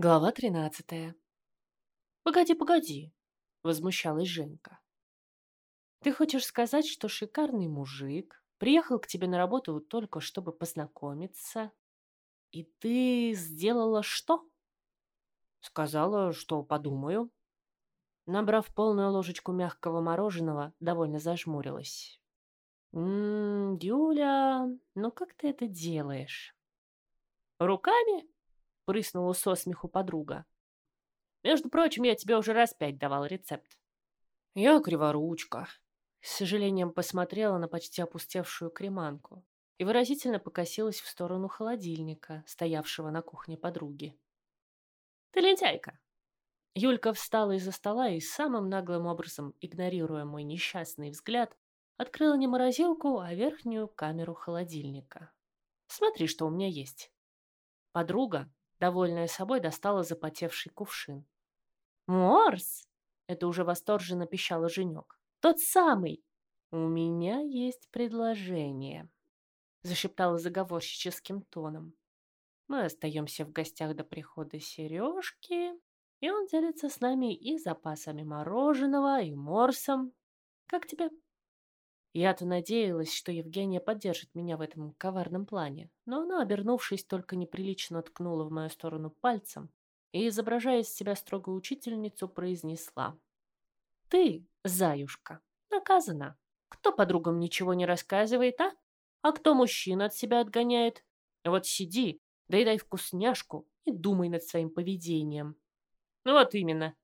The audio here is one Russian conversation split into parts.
Глава тринадцатая. «Погоди, погоди», — возмущалась Женька. «Ты хочешь сказать, что шикарный мужик приехал к тебе на работу только чтобы познакомиться, и ты сделала что?» «Сказала, что подумаю». Набрав полную ложечку мягкого мороженого, довольно зажмурилась. «М -м, Юля, ну как ты это делаешь?» «Руками?» Прыснула со смеху подруга. Между прочим, я тебе уже раз пять давал рецепт. Я криворучка. С сожалением посмотрела на почти опустевшую креманку и выразительно покосилась в сторону холодильника, стоявшего на кухне подруги. Ты лентяйка. Юлька встала из-за стола и самым наглым образом, игнорируя мой несчастный взгляд, открыла не морозилку, а верхнюю камеру холодильника. Смотри, что у меня есть. Подруга, Довольная собой, достала запотевший кувшин. «Морс!» — это уже восторженно пищала Женек. «Тот самый!» «У меня есть предложение», — зашептала заговорщическим тоном. «Мы остаемся в гостях до прихода Сережки, и он делится с нами и запасами мороженого, и морсом. Как тебе?» Я-то надеялась, что Евгения поддержит меня в этом коварном плане, но она, обернувшись, только неприлично ткнула в мою сторону пальцем и, изображая из себя строгую учительницу, произнесла. «Ты, заюшка, наказана. Кто подругам ничего не рассказывает, а? А кто мужчин от себя отгоняет? Вот сиди, доедай вкусняшку и думай над своим поведением». «Ну вот именно»,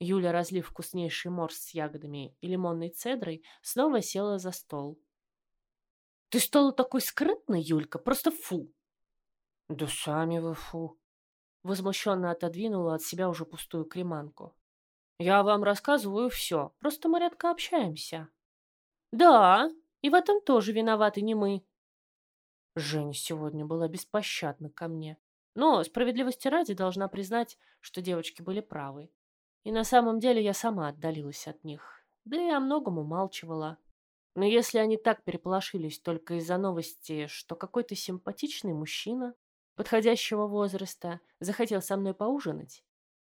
Юля, разлив вкуснейший морс с ягодами и лимонной цедрой, снова села за стол. «Ты стала такой скрытной, Юлька, просто фу!» «Да сами вы фу!» Возмущенно отодвинула от себя уже пустую креманку. «Я вам рассказываю все, просто мы редко общаемся». «Да, и в этом тоже виноваты не мы». Женя сегодня была беспощадна ко мне, но справедливости ради должна признать, что девочки были правы. И на самом деле я сама отдалилась от них, да и о многом умалчивала. Но если они так переполошились только из-за новости, что какой-то симпатичный мужчина подходящего возраста захотел со мной поужинать,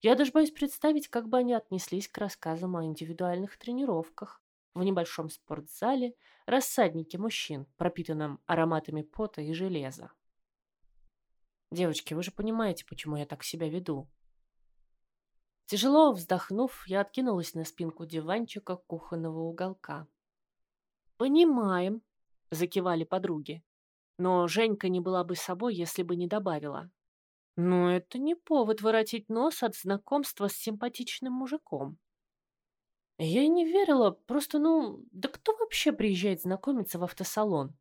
я даже боюсь представить, как бы они отнеслись к рассказам о индивидуальных тренировках в небольшом спортзале, рассаднике мужчин, пропитанном ароматами пота и железа. Девочки, вы же понимаете, почему я так себя веду. Тяжело вздохнув, я откинулась на спинку диванчика кухонного уголка. «Понимаем», — закивали подруги. Но Женька не была бы собой, если бы не добавила. «Но это не повод воротить нос от знакомства с симпатичным мужиком». Я и не верила, просто, ну, да кто вообще приезжает знакомиться в автосалон?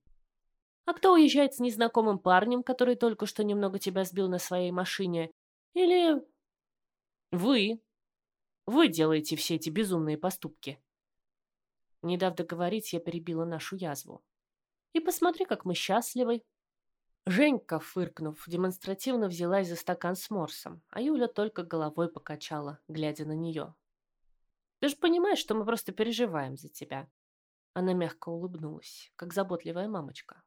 А кто уезжает с незнакомым парнем, который только что немного тебя сбил на своей машине? Или вы. Вы делаете все эти безумные поступки. Не дав договорить, я перебила нашу язву. И посмотри, как мы счастливы. Женька, фыркнув, демонстративно взялась за стакан с морсом, а Юля только головой покачала, глядя на нее. Ты же понимаешь, что мы просто переживаем за тебя. Она мягко улыбнулась, как заботливая мамочка.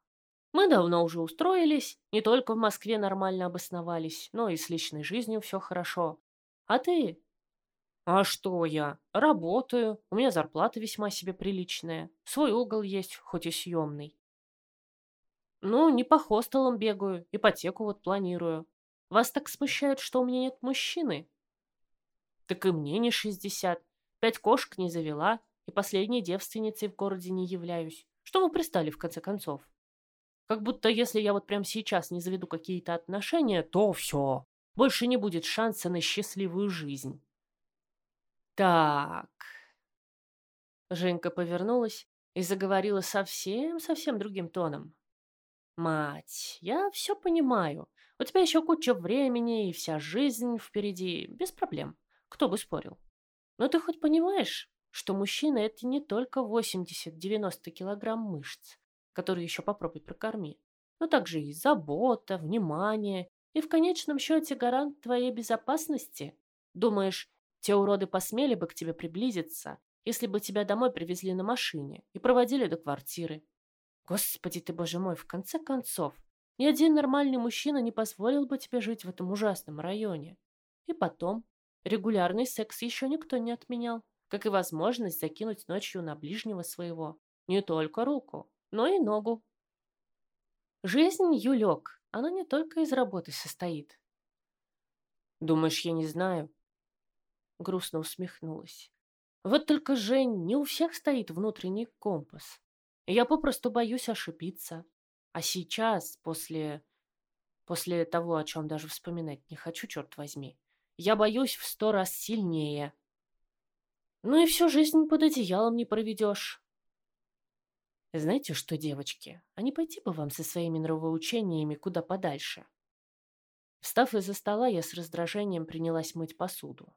Мы давно уже устроились, не только в Москве нормально обосновались, но и с личной жизнью все хорошо. А ты? А что я? Работаю. У меня зарплата весьма себе приличная. Свой угол есть, хоть и съемный. Ну, не по хостелам бегаю, ипотеку вот планирую. Вас так смущает, что у меня нет мужчины? Так и мне не шестьдесят. Пять кошек не завела, и последней девственницей в городе не являюсь. Что вы пристали, в конце концов? Как будто если я вот прямо сейчас не заведу какие-то отношения, то все. Больше не будет шанса на счастливую жизнь. Так. Женька повернулась и заговорила совсем-совсем другим тоном. Мать, я все понимаю. У тебя еще куча времени и вся жизнь впереди, без проблем. Кто бы спорил. Но ты хоть понимаешь, что мужчина – это не только 80-90 килограмм мышц, которые еще попробуй прокорми, но также и забота, внимание и в конечном счете гарант твоей безопасности. Думаешь, те уроды посмели бы к тебе приблизиться, если бы тебя домой привезли на машине и проводили до квартиры? Господи ты, боже мой, в конце концов, Ни один нормальный мужчина не позволил бы тебе жить в этом ужасном районе. И потом, регулярный секс еще никто не отменял, как и возможность закинуть ночью на ближнего своего не только руку, но и ногу. Жизнь, Юлек, она не только из работы состоит. Думаешь, я не знаю? Грустно усмехнулась. Вот только, Жень, не у всех стоит внутренний компас. Я попросту боюсь ошибиться. А сейчас, после... После того, о чем даже вспоминать не хочу, черт возьми, я боюсь в сто раз сильнее. Ну и всю жизнь под одеялом не проведешь. Знаете что, девочки, а не пойти бы вам со своими нравоучениями куда подальше? Встав из-за стола, я с раздражением принялась мыть посуду.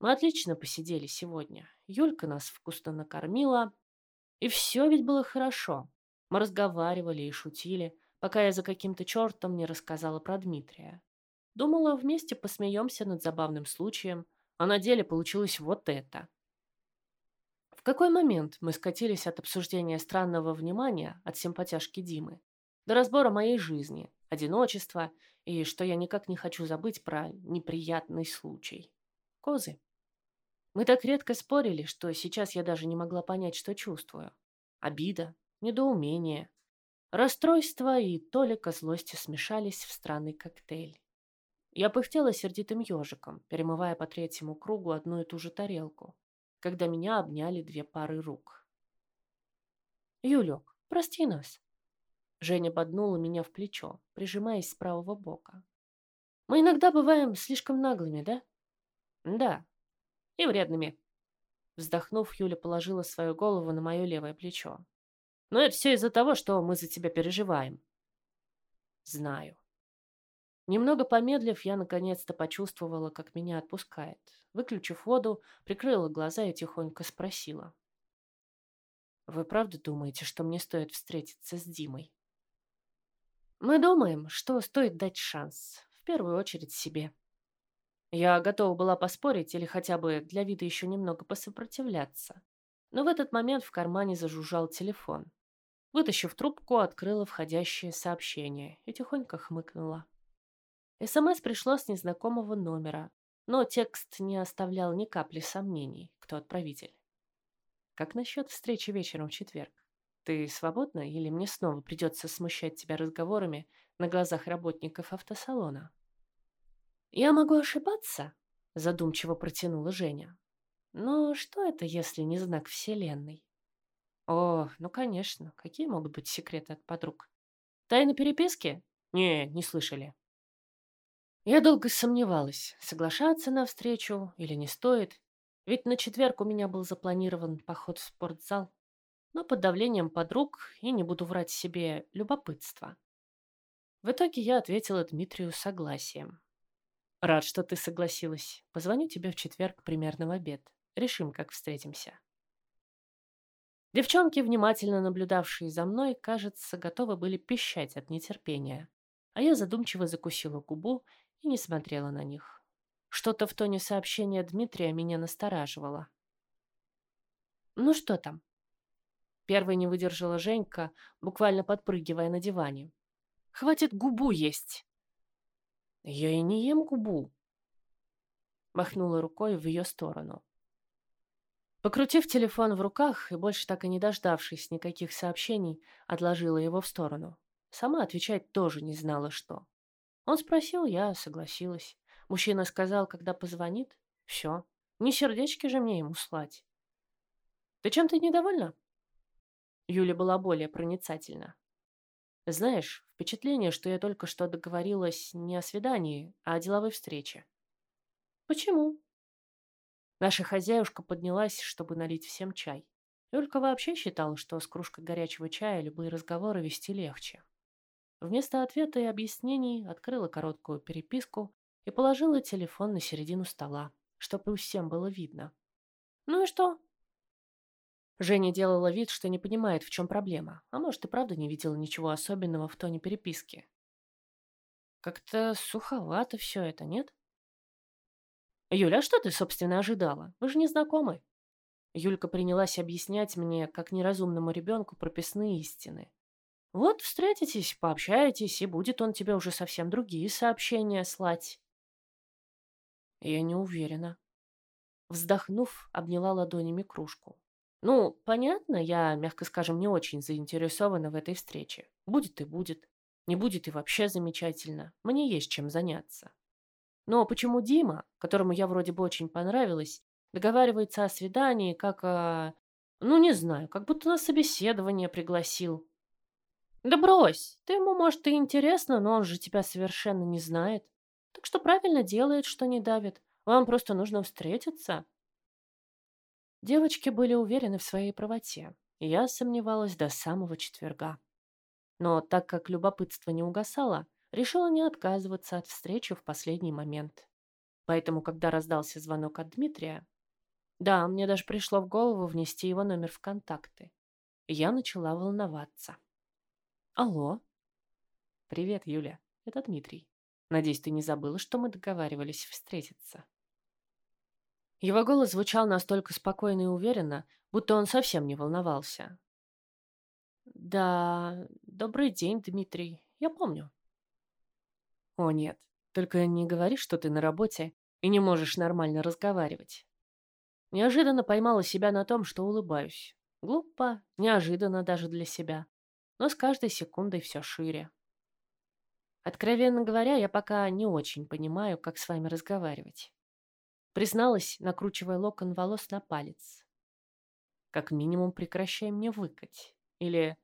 Мы отлично посидели сегодня. Юлька нас вкусно накормила. И все ведь было хорошо. Мы разговаривали и шутили, пока я за каким-то чертом не рассказала про Дмитрия. Думала, вместе посмеемся над забавным случаем, а на деле получилось вот это. Какой момент мы скатились от обсуждения странного внимания от симпатяшки Димы до разбора моей жизни, одиночества и что я никак не хочу забыть про неприятный случай. Козы. Мы так редко спорили, что сейчас я даже не могла понять, что чувствую. Обида, недоумение, расстройство и толика злости смешались в странный коктейль. Я пыхтела сердитым ежиком, перемывая по третьему кругу одну и ту же тарелку, когда меня обняли две пары рук. «Юлек, прости нас!» Женя поднула меня в плечо, прижимаясь с правого бока. «Мы иногда бываем слишком наглыми, да?» «Да, и вредными». Вздохнув, Юля положила свою голову на мое левое плечо. Но это все из-за того, что мы за тебя переживаем. Знаю. Немного помедлив, я наконец-то почувствовала, как меня отпускает. Выключив воду, прикрыла глаза и тихонько спросила. «Вы правда думаете, что мне стоит встретиться с Димой?» «Мы думаем, что стоит дать шанс. В первую очередь себе». Я готова была поспорить или хотя бы для вида еще немного посопротивляться. Но в этот момент в кармане зажужжал телефон. Вытащив трубку, открыла входящее сообщение и тихонько хмыкнула. СМС пришло с незнакомого номера, но текст не оставлял ни капли сомнений, кто отправитель. Как насчет встречи вечером в четверг? Ты свободна или мне снова придется смущать тебя разговорами на глазах работников автосалона? Я могу ошибаться, задумчиво протянула Женя. Но что это, если не знак Вселенной? О, ну конечно, какие могут быть секреты от подруг? Тайны переписки? Не, не слышали. Я долго сомневалась, соглашаться на встречу или не стоит, ведь на четверг у меня был запланирован поход в спортзал, но под давлением подруг, и не буду врать себе, любопытства. В итоге я ответила Дмитрию согласием. Рад, что ты согласилась. Позвоню тебе в четверг примерно в обед. Решим, как встретимся. Девчонки, внимательно наблюдавшие за мной, кажется, готовы были пищать от нетерпения, а я задумчиво закусила губу и не смотрела на них. Что-то в тоне сообщения Дмитрия меня настораживало. «Ну что там?» Первой не выдержала Женька, буквально подпрыгивая на диване. «Хватит губу есть!» «Я и не ем губу!» Махнула рукой в ее сторону. Покрутив телефон в руках и больше так и не дождавшись никаких сообщений, отложила его в сторону. Сама отвечать тоже не знала, что. Он спросил, я согласилась. Мужчина сказал, когда позвонит. Все. Не сердечки же мне ему слать. Ты чем-то недовольна? Юля была более проницательна. Знаешь, впечатление, что я только что договорилась не о свидании, а о деловой встрече. Почему? Наша хозяюшка поднялась, чтобы налить всем чай. Юлька вообще считала, что с кружкой горячего чая любые разговоры вести легче. Вместо ответа и объяснений открыла короткую переписку и положила телефон на середину стола, чтобы всем было видно. «Ну и что?» Женя делала вид, что не понимает, в чем проблема, а может и правда не видела ничего особенного в тоне переписки. Как-то суховато все это, нет? «Юля, а что ты, собственно, ожидала? Вы же не знакомы». Юлька принялась объяснять мне, как неразумному ребенку, прописные истины. Вот встретитесь, пообщаетесь, и будет он тебе уже совсем другие сообщения слать. Я не уверена. Вздохнув, обняла ладонями кружку. Ну, понятно, я, мягко скажем, не очень заинтересована в этой встрече. Будет и будет. Не будет и вообще замечательно. Мне есть чем заняться. Но почему Дима, которому я вроде бы очень понравилась, договаривается о свидании, как о... Ну, не знаю, как будто на собеседование пригласил. Да брось, ты ему, может, и интересно, но он же тебя совершенно не знает. Так что правильно делает, что не давит. Вам просто нужно встретиться. Девочки были уверены в своей правоте, я сомневалась до самого четверга. Но так как любопытство не угасало, решила не отказываться от встречи в последний момент. Поэтому, когда раздался звонок от Дмитрия, да, мне даже пришло в голову внести его номер в контакты, я начала волноваться. Алло. Привет, Юля. Это Дмитрий. Надеюсь, ты не забыла, что мы договаривались встретиться. Его голос звучал настолько спокойно и уверенно, будто он совсем не волновался. «Да, добрый день, Дмитрий. Я помню». «О, нет. Только не говори, что ты на работе и не можешь нормально разговаривать». Неожиданно поймала себя на том, что улыбаюсь. Глупо, неожиданно даже для себя. Но с каждой секундой все шире. Откровенно говоря, я пока не очень понимаю, как с вами разговаривать. Призналась, накручивая локон волос на палец. Как минимум, прекращай мне выкать. Или...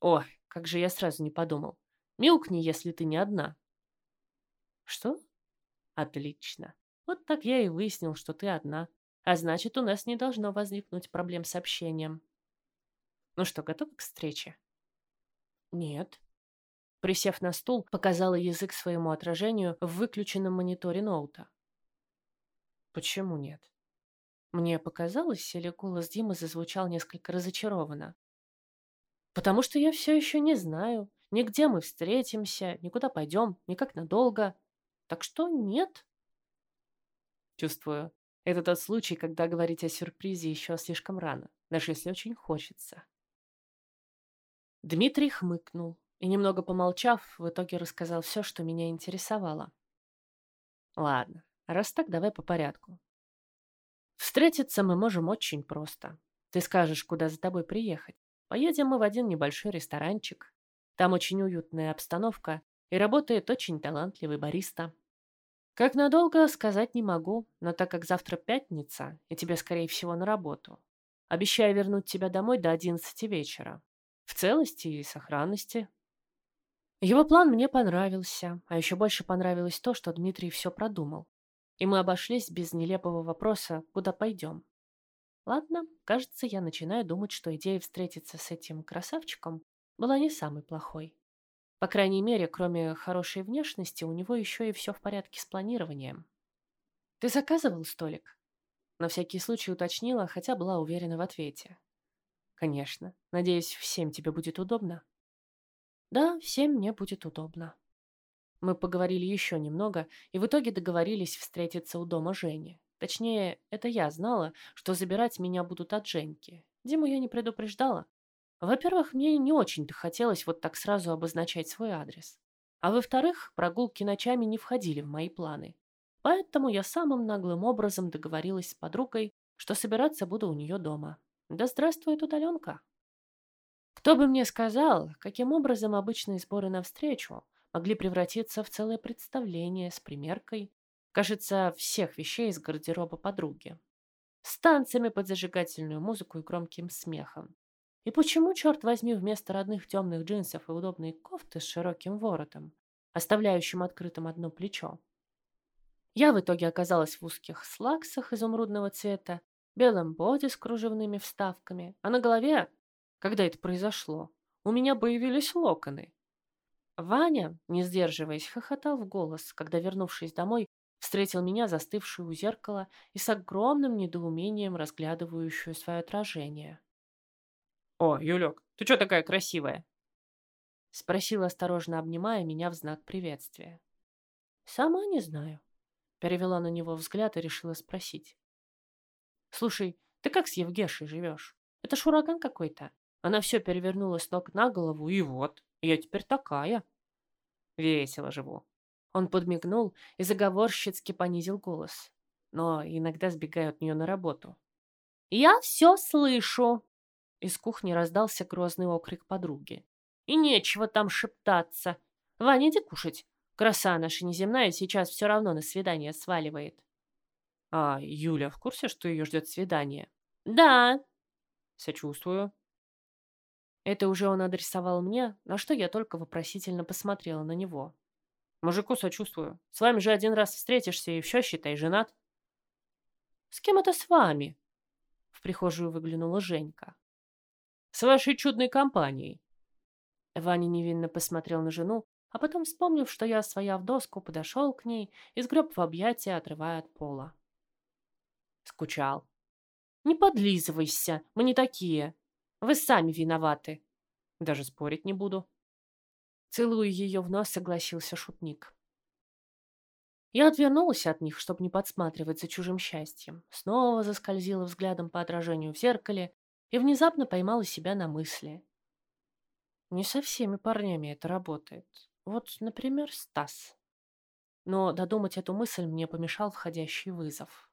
Ой, как же я сразу не подумал. Мяукни, если ты не одна. Что? Отлично. Вот так я и выяснил, что ты одна. А значит, у нас не должно возникнуть проблем с общением. Ну что, готов к встрече? Нет. Присев на стул, показала язык своему отражению в выключенном мониторе ноута. Почему нет? Мне показалось, или голос Димы зазвучал несколько разочарованно. Потому что я все еще не знаю, ни где мы встретимся, никуда пойдем, ни как надолго. Так что нет. Чувствую, это тот случай, когда говорить о сюрпризе еще слишком рано, даже если очень хочется. Дмитрий хмыкнул и, немного помолчав, в итоге рассказал все, что меня интересовало. Ладно, Раз так, давай по порядку. Встретиться мы можем очень просто. Ты скажешь, куда за тобой приехать. Поедем мы в один небольшой ресторанчик. Там очень уютная обстановка и работает очень талантливый бариста. Как надолго, сказать не могу, но так как завтра пятница, и тебе, скорее всего, на работу, обещаю вернуть тебя домой до одиннадцати вечера. В целости и сохранности. Его план мне понравился, а еще больше понравилось то, что Дмитрий все продумал. И мы обошлись без нелепого вопроса, куда пойдем. Ладно, кажется, я начинаю думать, что идея встретиться с этим красавчиком была не самой плохой. По крайней мере, кроме хорошей внешности, у него еще и все в порядке с планированием. «Ты заказывал столик?» На всякий случай уточнила, хотя была уверена в ответе. «Конечно. Надеюсь, всем тебе будет удобно?» «Да, всем мне будет удобно». Мы поговорили еще немного и в итоге договорились встретиться у дома Жени. Точнее, это я знала, что забирать меня будут от Женьки. Диму я не предупреждала. Во-первых, мне не очень-то хотелось вот так сразу обозначать свой адрес. А во-вторых, прогулки ночами не входили в мои планы. Поэтому я самым наглым образом договорилась с подругой, что собираться буду у нее дома. Да здравствует удаленка! Кто бы мне сказал, каким образом обычные сборы навстречу могли превратиться в целое представление с примеркой, кажется, всех вещей из гардероба подруги. С танцами под зажигательную музыку и громким смехом. И почему, черт возьми, вместо родных темных джинсов и удобной кофты с широким воротом, оставляющим открытым одно плечо? Я в итоге оказалась в узких слаксах изумрудного цвета, белом боди с кружевными вставками, а на голове, когда это произошло, у меня появились локоны. Ваня, не сдерживаясь, хохотал в голос, когда, вернувшись домой, встретил меня, застывшую у зеркала и с огромным недоумением разглядывающую свое отражение. «О, Юлек, ты что такая красивая?» Спросил, осторожно обнимая меня в знак приветствия. «Сама не знаю», — перевела на него взгляд и решила спросить. «Слушай, ты как с Евгешей живешь? Это ж ураган какой-то. Она все перевернула с ног на голову, и вот, я теперь такая. Весело живу. Он подмигнул и заговорщицки понизил голос, но иногда сбегаю от нее на работу. «Я все слышу!» Из кухни раздался грозный окрик подруги. «И нечего там шептаться! Ваня, иди кушать! Краса наша неземная сейчас все равно на свидание сваливает!» «А Юля в курсе, что ее ждет свидание?» «Да!» «Сочувствую!» Это уже он адресовал мне, на что я только вопросительно посмотрела на него. Мужику сочувствую. С вами же один раз встретишься, и все, считай, женат. С кем это с вами? В прихожую выглянула Женька. С вашей чудной компанией. Ваня невинно посмотрел на жену, а потом, вспомнив, что я, своя в доску, подошел к ней и сгреб в объятия, отрывая от пола. Скучал. «Не подлизывайся, мы не такие. Вы сами виноваты. Даже спорить не буду». Целуя ее в нос, согласился шутник. Я отвернулась от них, чтобы не подсматривать за чужим счастьем. Снова заскользила взглядом по отражению в зеркале и внезапно поймала себя на мысли. Не со всеми парнями это работает. Вот, например, Стас. Но додумать эту мысль мне помешал входящий вызов.